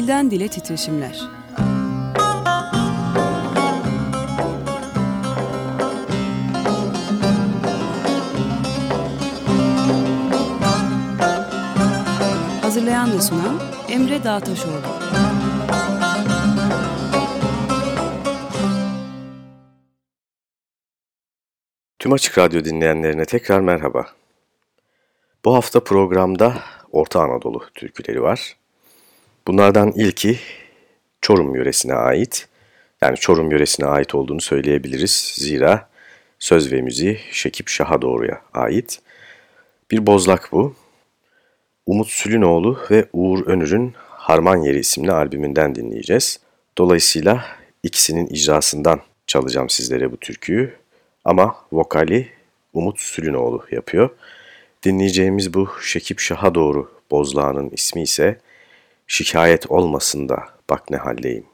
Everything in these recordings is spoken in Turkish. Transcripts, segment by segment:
Dilden Dile Titreşimler Hazırlayan ve sunan Emre Dağtaşoğlu Tüm Açık Radyo dinleyenlerine tekrar merhaba. Bu hafta programda Orta Anadolu türküleri var. Bunlardan ilki Çorum yöresine ait. Yani Çorum yöresine ait olduğunu söyleyebiliriz. Zira söz ve müziği Şekip Şah'a doğruya ait. Bir bozlak bu. Umut Sülünoğlu ve Uğur Önür'ün Harman Yeri isimli albümünden dinleyeceğiz. Dolayısıyla ikisinin icrasından çalacağım sizlere bu türküyü. Ama vokali Umut Sülünoğlu yapıyor. Dinleyeceğimiz bu Şekip Şah'a doğru bozlağının ismi ise Şikayet olmasın da bak ne haldeyim.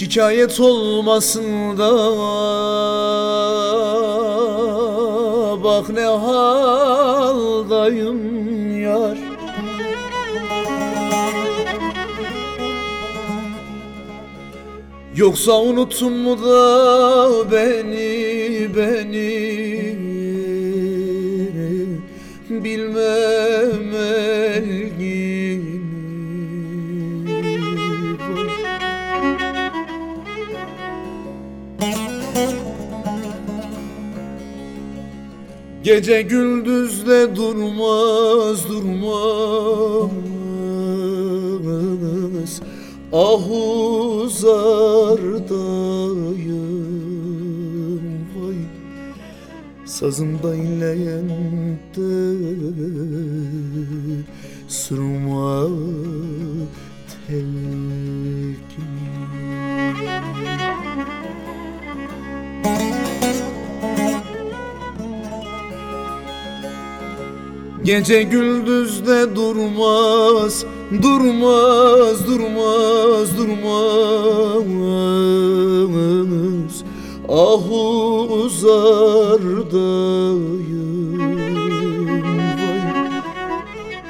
Şikayet olmasın da. Bak ne haldayım yar. Yoksa unuttun mu da beni beni? Bilmem Gece gündüz de durmaz durmaz. Ah uzardayım vay. Sazımda inleyen de sırma telkin Gece gündüz de durmaz, durmaz, durmaz, durmaz. Ah uzardayım vay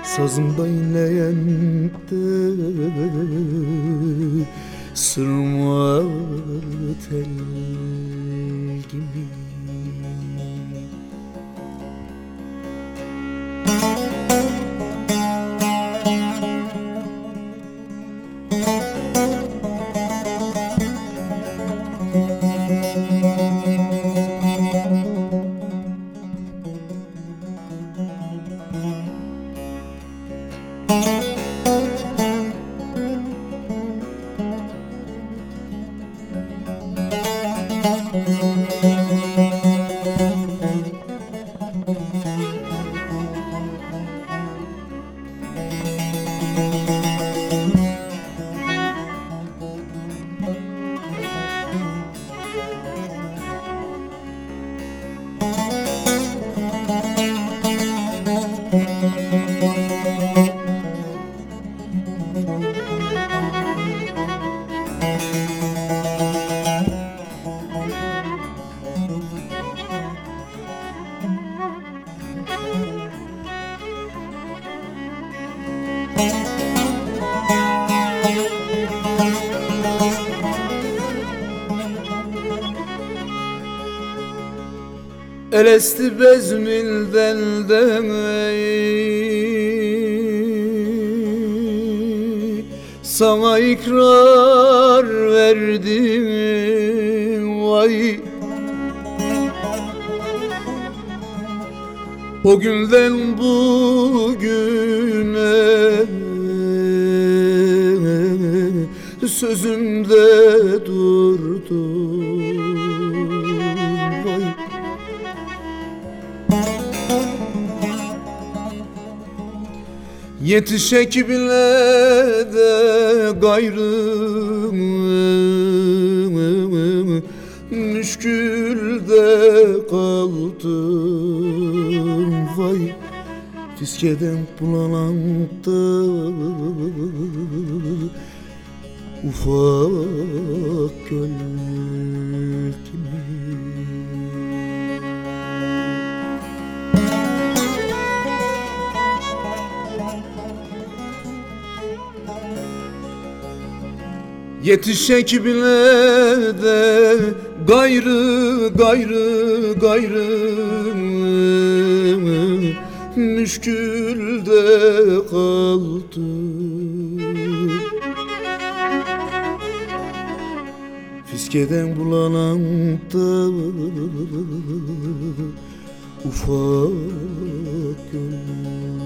Sazımda inleyen de sırma tel Peresti bezmilden de Sana ikrar verdim vay. O günden bugüne Sözümde Yetişek bile de gayrı müşkülde kaldım. Vay Fiskeden bulananda ufak göl Yetişek bile gayrı gayrı gayrı? Müşkülde kaldı. Fiskeden bulanan da ufak göl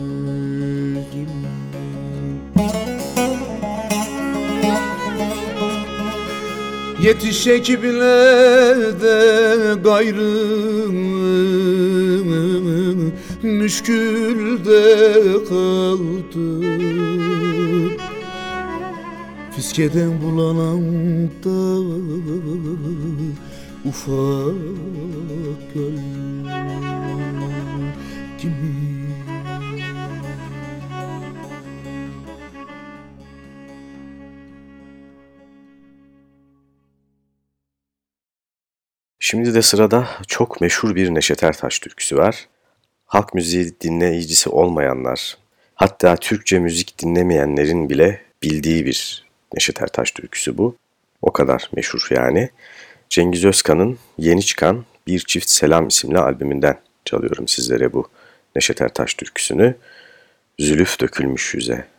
Yetişek bile de gayrı müşkülde kaldı. Fiskeden bulanan da ufak göl Şimdi de sırada çok meşhur bir Neşet Ertaş türküsü var. Halk müziği dinleyicisi olmayanlar, hatta Türkçe müzik dinlemeyenlerin bile bildiği bir Neşet Ertaş türküsü bu. O kadar meşhur yani. Cengiz Özkan'ın yeni çıkan Bir Çift Selam isimli albümünden çalıyorum sizlere bu Neşet Ertaş türküsünü. Zülüf dökülmüş yüze.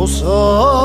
Aman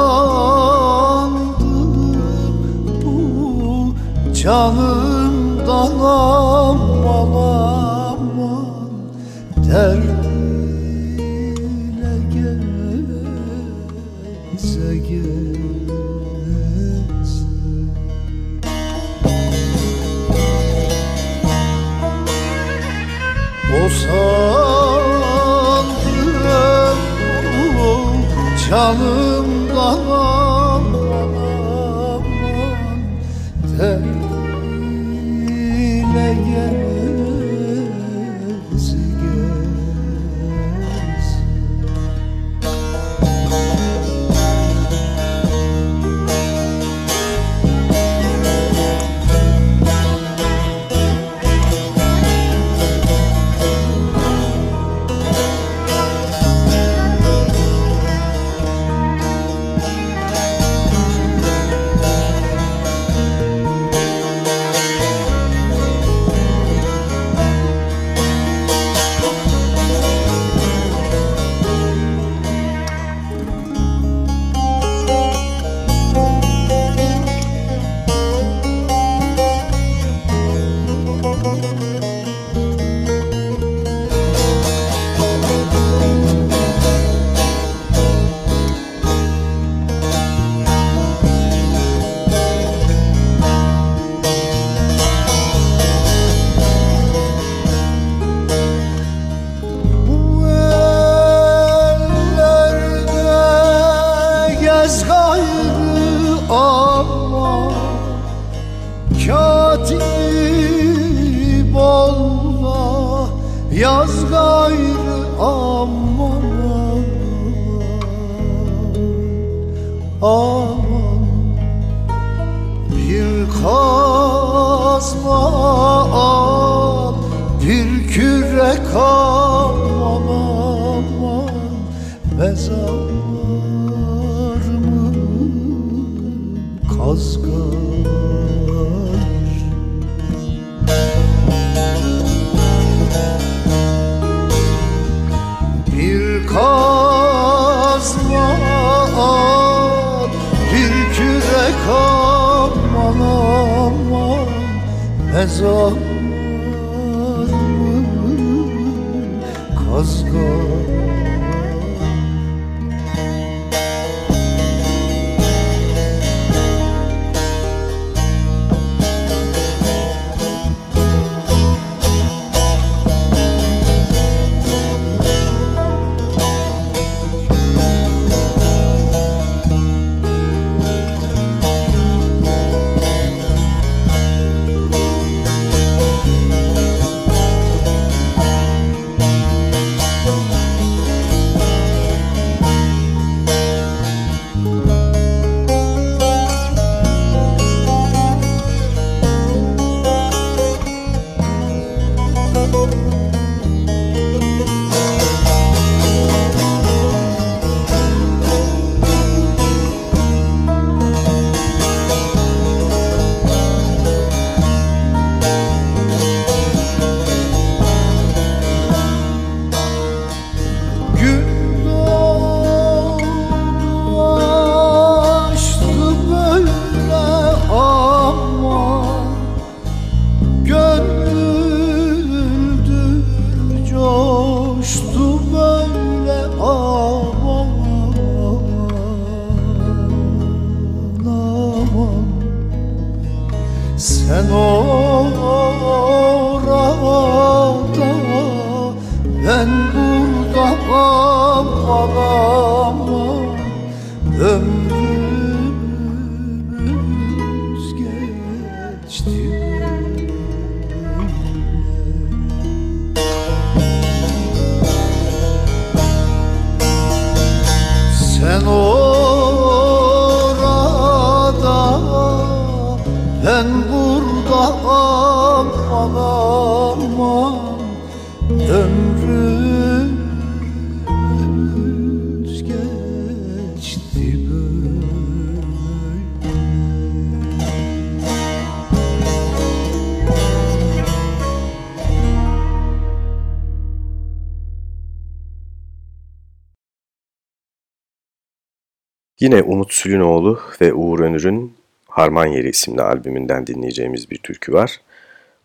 Yine Umut Sülünoğlu ve Uğur Önür'ün Harman Yeri isimli albümünden dinleyeceğimiz bir türkü var.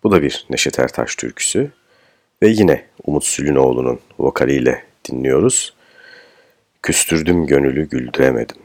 Bu da bir Neşet Ertaş türküsü. Ve yine Umut Sülünoğlu'nun vokaliyle dinliyoruz. Küstürdüm gönülü güldüremedim.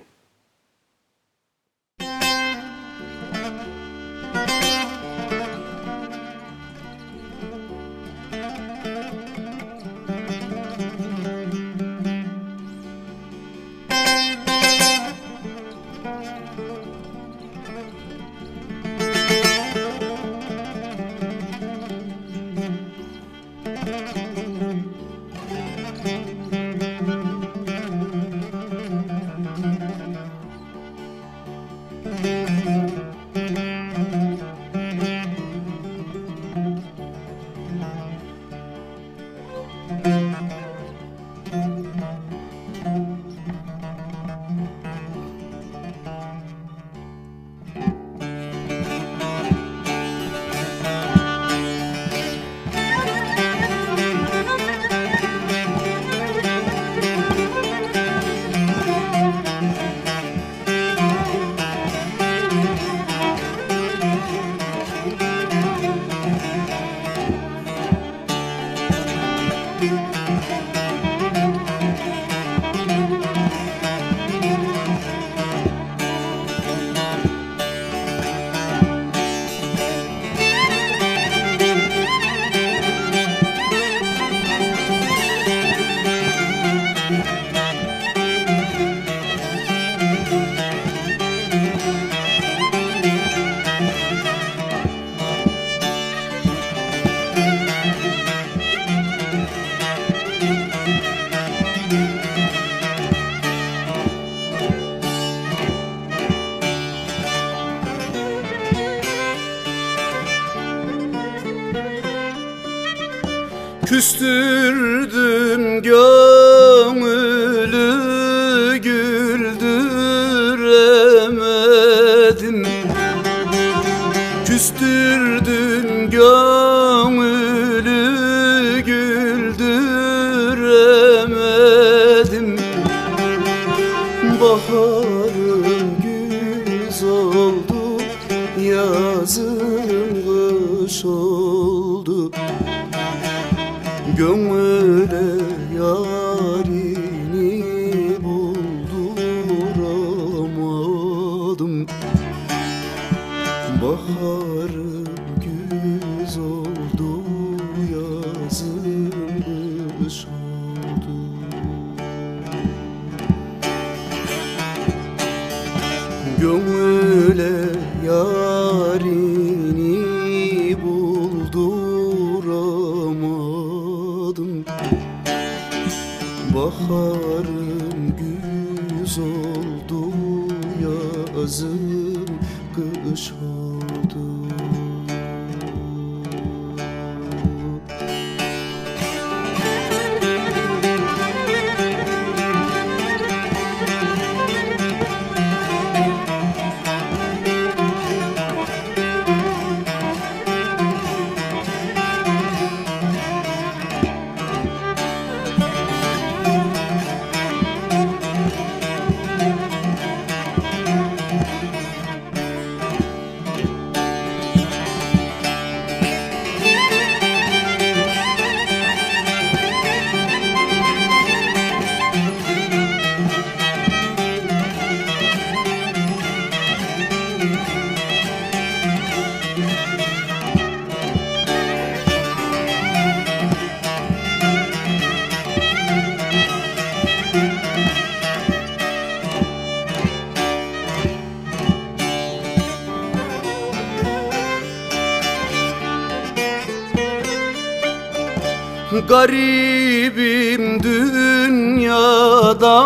Garibim dünyada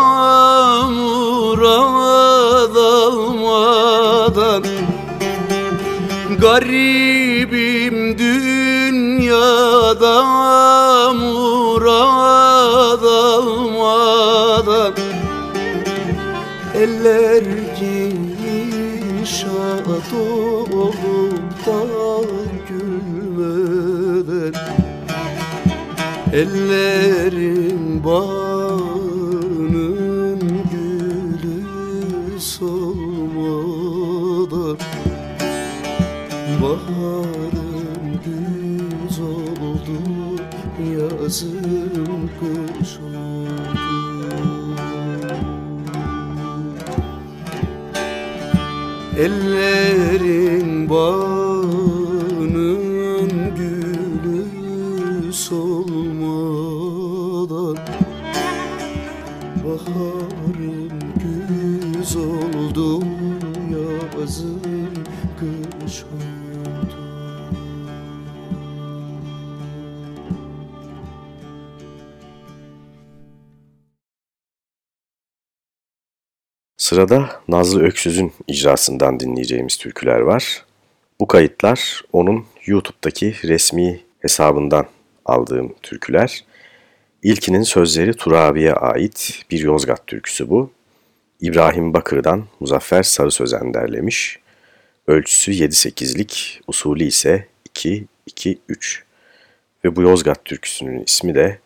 murad almadan Garibim dünyada murad almadan Eller inşaat olup Ellerin bağının gülü solmadan Baharım güz oldu yazım kış oldu. Ellerin bağının Sırada Nazlı Öksüz'ün icrasından dinleyeceğimiz türküler var. Bu kayıtlar onun YouTube'daki resmi hesabından aldığım türküler. İlkinin sözleri Turabi'ye ait bir Yozgat türküsü bu. İbrahim Bakır'dan Muzaffer Sarı Sözen derlemiş. Ölçüsü 7-8'lik, usulü ise 2-2-3. Ve bu Yozgat türküsünün ismi de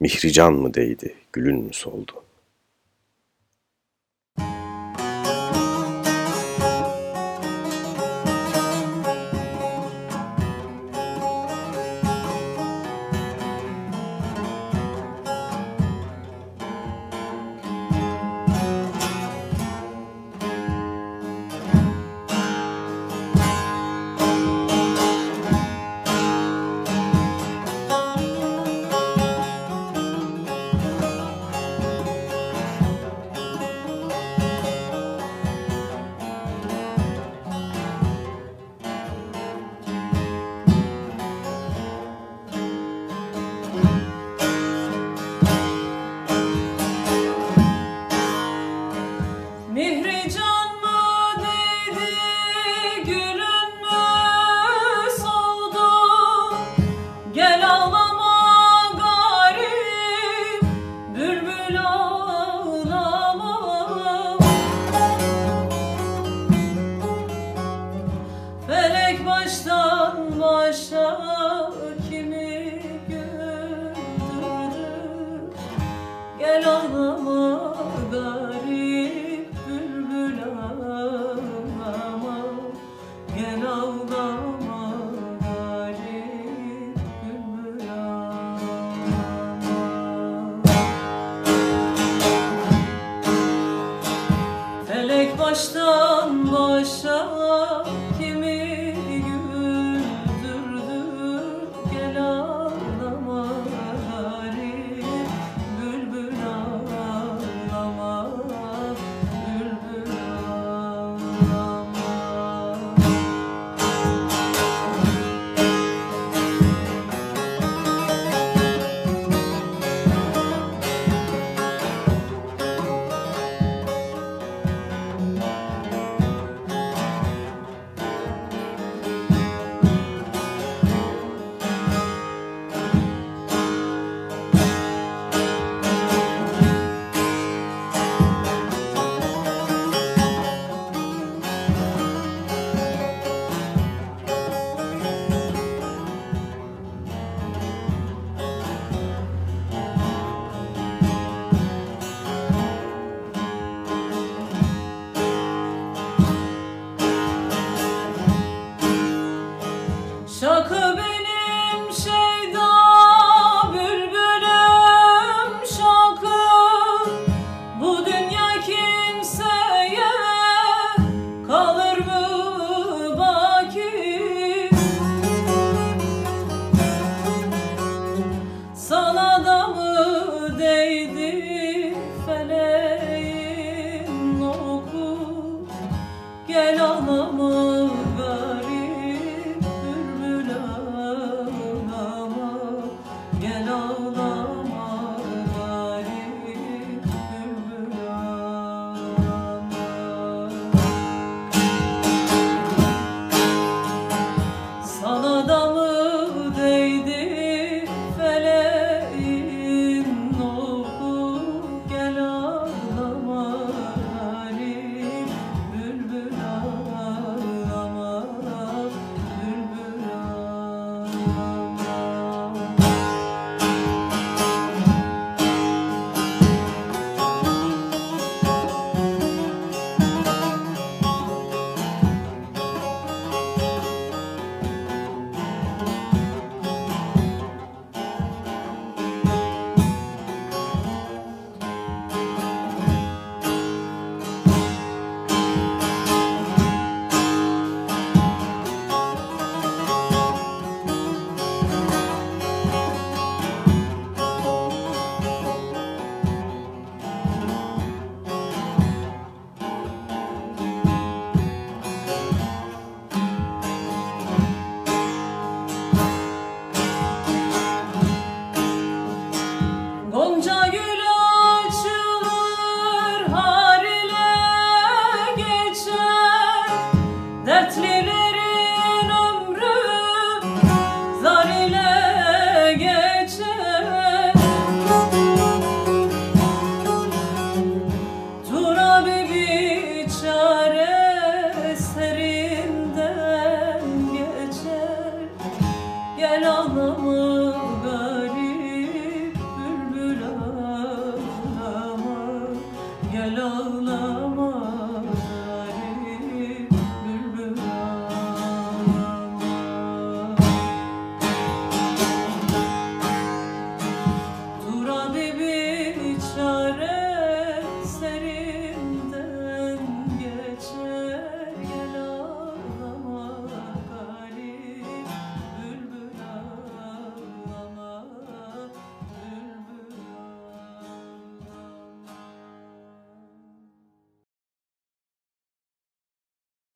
Mihrican mı değdi, gülün mü soldu?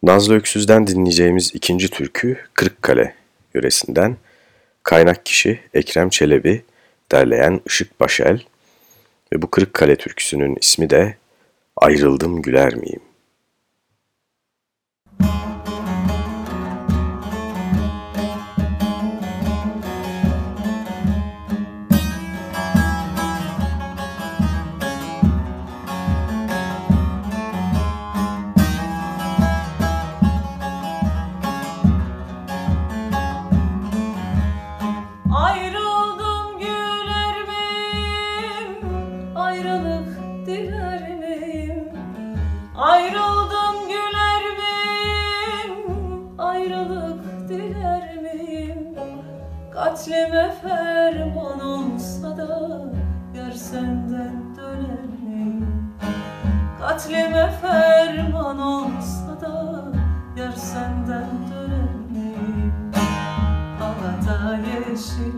Nazlı Öksüz'den dinleyeceğimiz ikinci türkü Kırıkkale yöresinden. Kaynak kişi Ekrem Çelebi, derleyen Işık Başel ve bu Kırıkkale türküsünün ismi de Ayrıldım Güler Miyim? 那也是。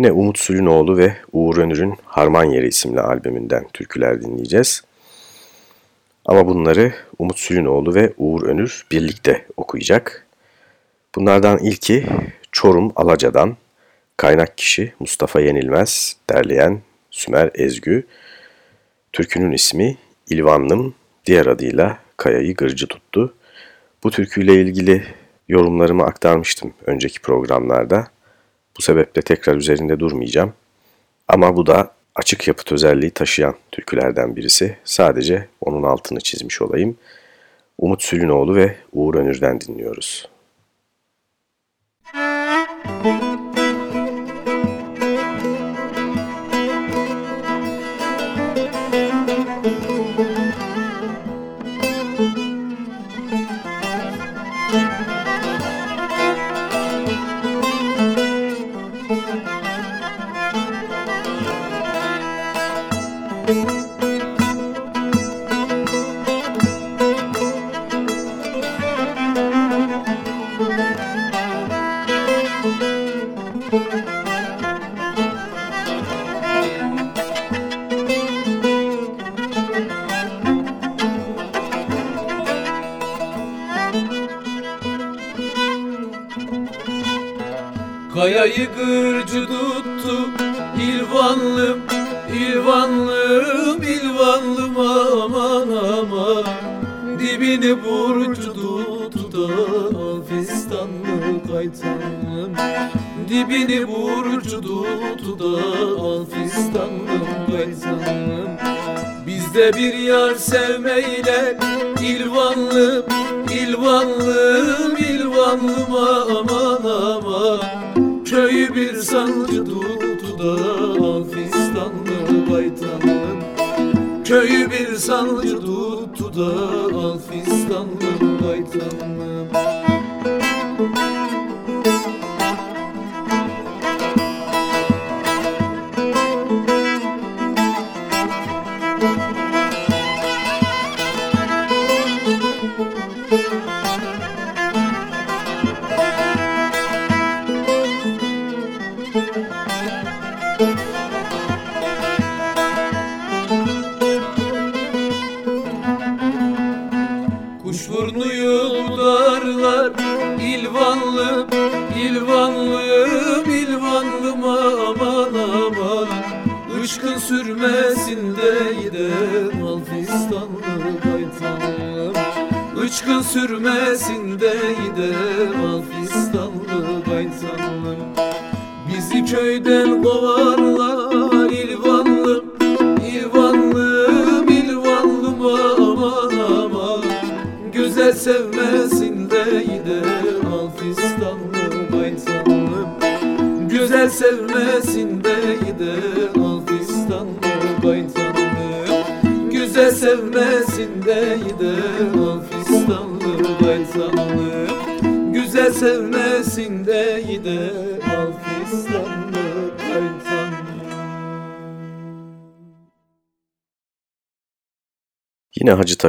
Yine Umut Sülünoğlu ve Uğur Önür'ün Harman Yeri isimli albümünden türküler dinleyeceğiz. Ama bunları Umut Sülünoğlu ve Uğur Önür birlikte okuyacak. Bunlardan ilki Çorum Alaca'dan kaynak kişi Mustafa Yenilmez, derleyen Sümer Ezgü. Türkünün ismi İlvanlım, diğer adıyla Kayayı Gırcı tuttu. Bu türküyle ilgili yorumlarımı aktarmıştım önceki programlarda. Bu sebeple tekrar üzerinde durmayacağım. Ama bu da açık yapıt özelliği taşıyan türkülerden birisi. Sadece onun altını çizmiş olayım. Umut Sülünoğlu ve Uğur Önür'den dinliyoruz.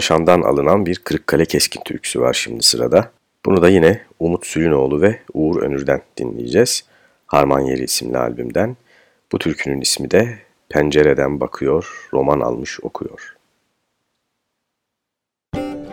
Paşam'dan alınan bir Kırıkkale Keskin türküsü var şimdi sırada. Bunu da yine Umut Sülünoğlu ve Uğur Önür'den dinleyeceğiz. Harman Yeri isimli albümden. Bu türkünün ismi de Pencereden Bakıyor, Roman Almış Okuyor. Müzik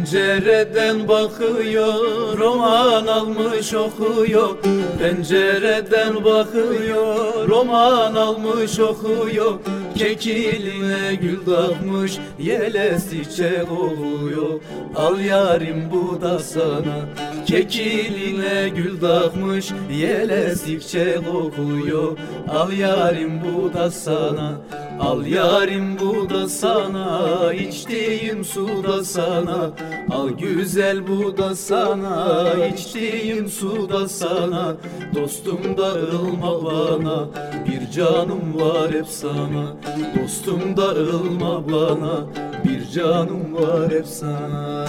Pencereden bakıyor roman almış okuyor. Pencereden bakıyor roman almış okuyor. Kekiline gül takmış yelesi çiçek oluyor. Al yarim bu da sana Kekiline gül takmış yelesi çiçek okuyor Al yarim bu da sana Al yarim bu da sana içtiğim su da sana. Al güzel bu da sana içtiğim su da sana. Dostum darılma bana bir canım var hep sana. Dostum darılma bana bir canım var hep sana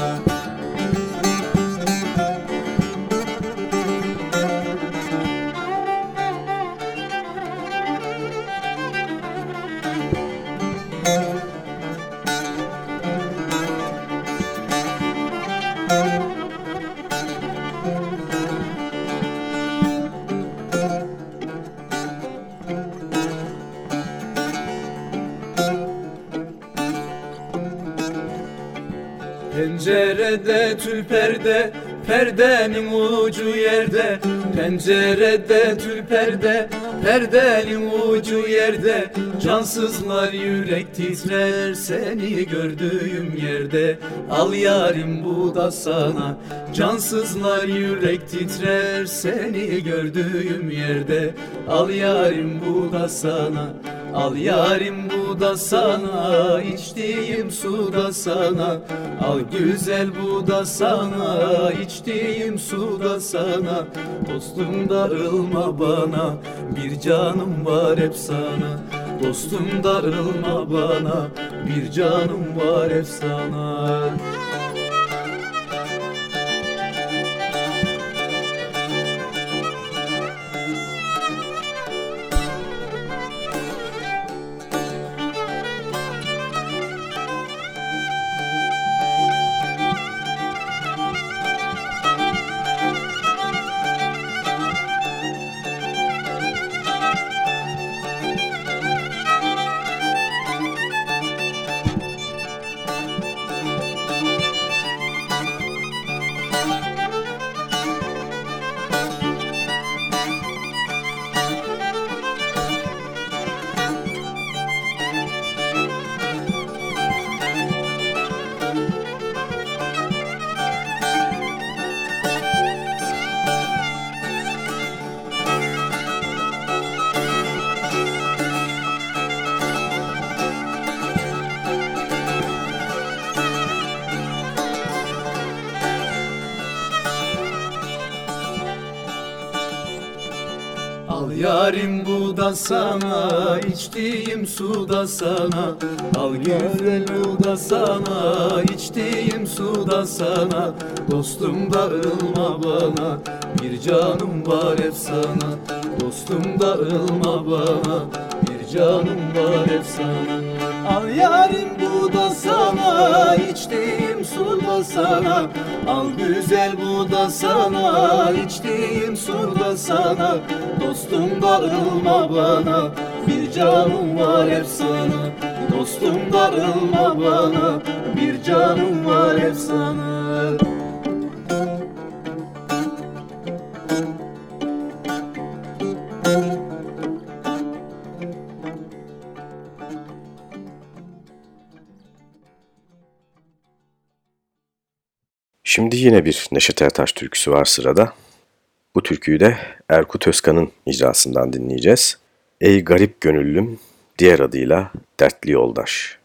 Perdenin ucu yerde Pencerede tül perde Perdenin ucu yerde Cansızlar yürek titrer Seni gördüğüm yerde. Al yarim bu da sana Cansızlar yürek titrer Seni gördüğüm yerde. Al yarim bu da sana Al yarim bu da sana içtiğim su da sana. Al güzel bu da sana içtiğim su da sana. Dostum darılma bana bir canım var hep sana. Dostum darılma bana bir canım var hep sana sana içtiğim su da sana. Al güzel bu da sana içtiğim su da sana. Dostum darılma bana bir canım var hep sana. Dostum darılma bana bir canım var hep sana Al yarim bu da sana içtiğim su da sana. Al güzel bu da sana içtiğim su da sana. Dostum darılma bana bir canım var hep sana. Dostum darılma bana bir canım var hep sana Şimdi yine bir Neşet Ertaş türküsü var sırada. Bu türküyü de Erkut Özkan'ın icrasından dinleyeceğiz. Ey garip gönüllüm, diğer adıyla Dertli Yoldaş.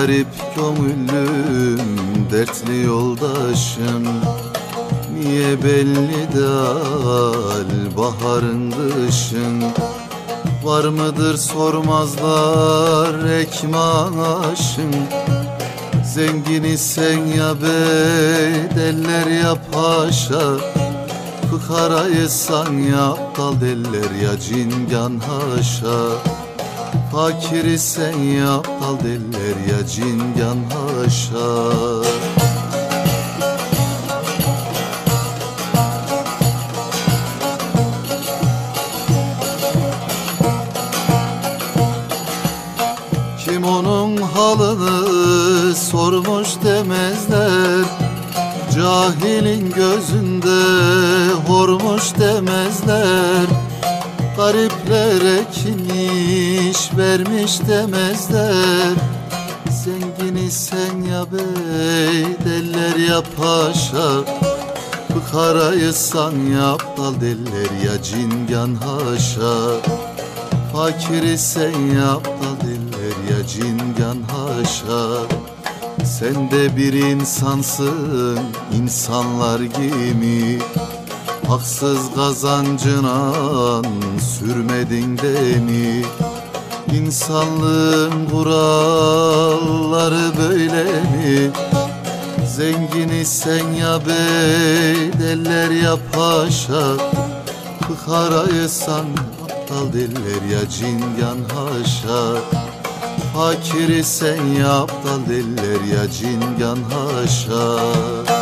Garip gönüllüm dertli yoldaşım. Niye belli dal baharın kışın? Var mıdır sormazlar ekmaşın Zengini sen ya bedeller ya paşa. Fıkarayı san ya aptal deller ya cingan haşa Fakiri sen ya aptal deller ya cingan haşa. Kim onun halını sormuş demezler Cahilin gözünde hormuş demezler. İş vermiş demezler. Zengini sen ya bey deller ya paşa. Fıkarayı san ya aptal deller ya cingan haşa. Fakiri sen ya aptal deller ya cingan haşa. Sen de bir insansın insanlar gibi. Haksız kazancına sürmedin de? İnsanlığın kuralları böyle mi? Zengini sen ya bey deller ya paşa. Fıkarayı aptal deller ya cingan haşa. Fakiri sen ya aptal deller ya cingan haşa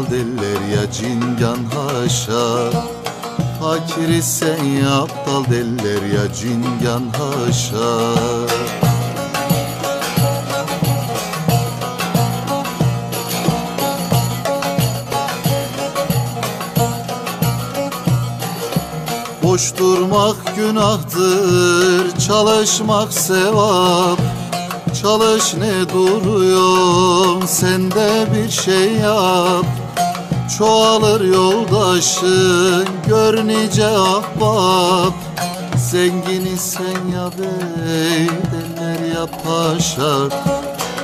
ya aptal deller ya cingan haşa. Fakiri sen ya aptal deller ya cingan haşa. Boş durmak günahtır, çalışmak sevap. Çalış ne duruyorsun, sen de bir şey yap Çoğalır yoldaşın, gör nice ahbap. Zengini sen ya bey, deller ya paşa.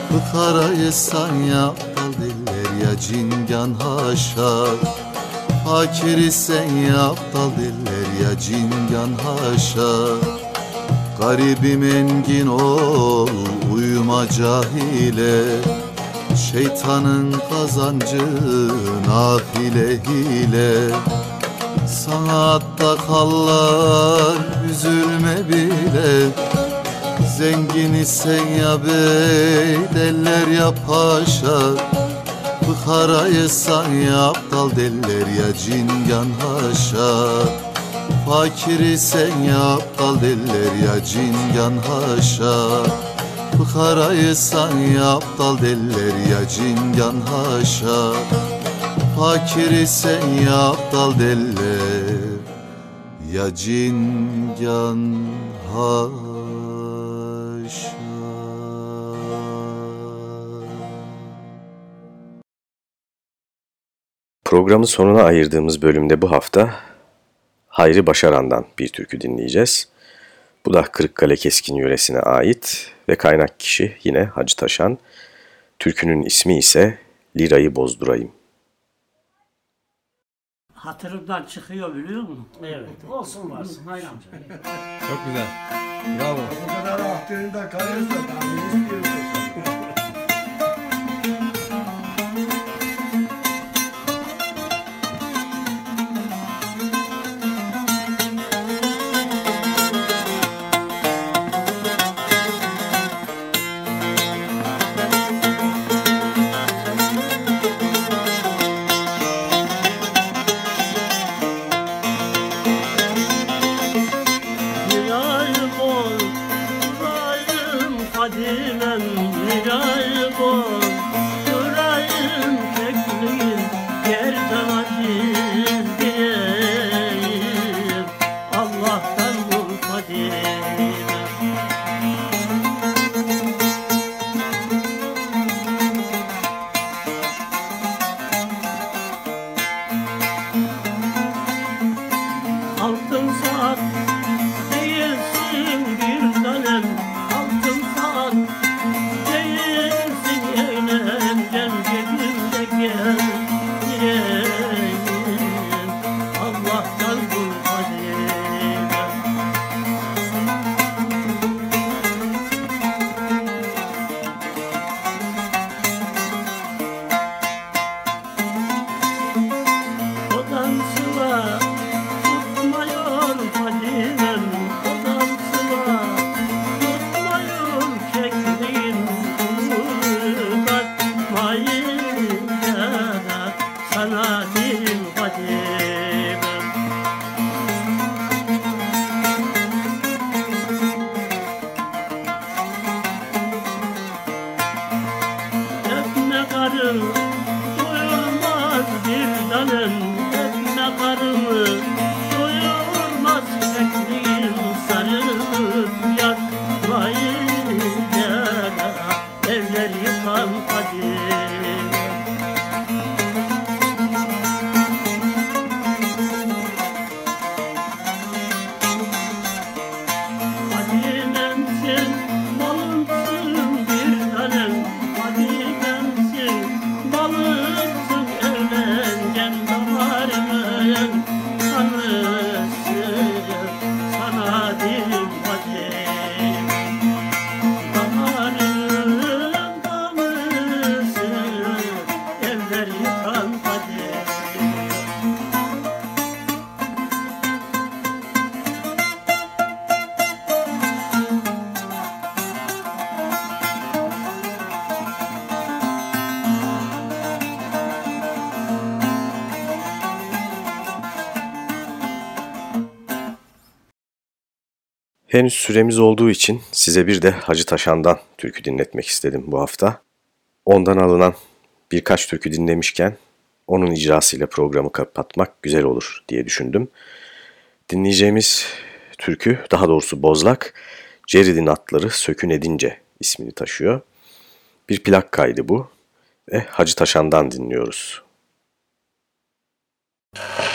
Fıkarayı san ya aptal deller ya cingan haşa. Fakiri sen ya aptal diller ya cingan haşa. Garibim engin ol uyuma cahile Şeytanın kazancı nafile hile. Sanatta kallar üzülme bile. Zengini sen ya bey deller ya paşa. Fıkarayı san ya aptal deller ya cingan haşa. Fakiri sen ya aptal derler ya cingan haşa Fıkarayı sen ya aptal derler ya cingan haşa Fakiri sen ya aptal derler ya cingan haşa Programın sonuna ayırdığımız bölümde bu hafta Hayri Başaran'dan bir türkü dinleyeceğiz. Bu da Kırıkkale Keskin yöresine ait ve kaynak kişi yine Hacı Taşan. Türkünün ismi ise Lirayı Bozdurayım. Hatırımdan çıkıyor biliyor musun? Evet. Olsun varsın. Hayır amca. Çok güzel. Bravo. Bu kadar aklında kalırsa daha Sana dilim Fadilem süremiz olduğu için size bir de Hacı Taşan'dan türkü dinletmek istedim bu hafta. Ondan alınan birkaç türkü dinlemişken onun icrasıyla programı kapatmak güzel olur diye düşündüm. Dinleyeceğimiz türkü, daha doğrusu bozlak, Cerid'in atları sökün edince ismini taşıyor. Bir plak kaydı bu ve Hacı Taşan'dan dinliyoruz. Aman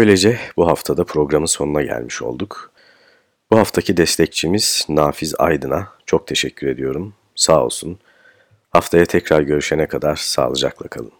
Böylece bu haftada programın sonuna gelmiş olduk. Bu haftaki destekçimiz Nafiz Aydın'a çok teşekkür ediyorum. Sağ olsun. Haftaya tekrar görüşene kadar sağlıcakla kalın.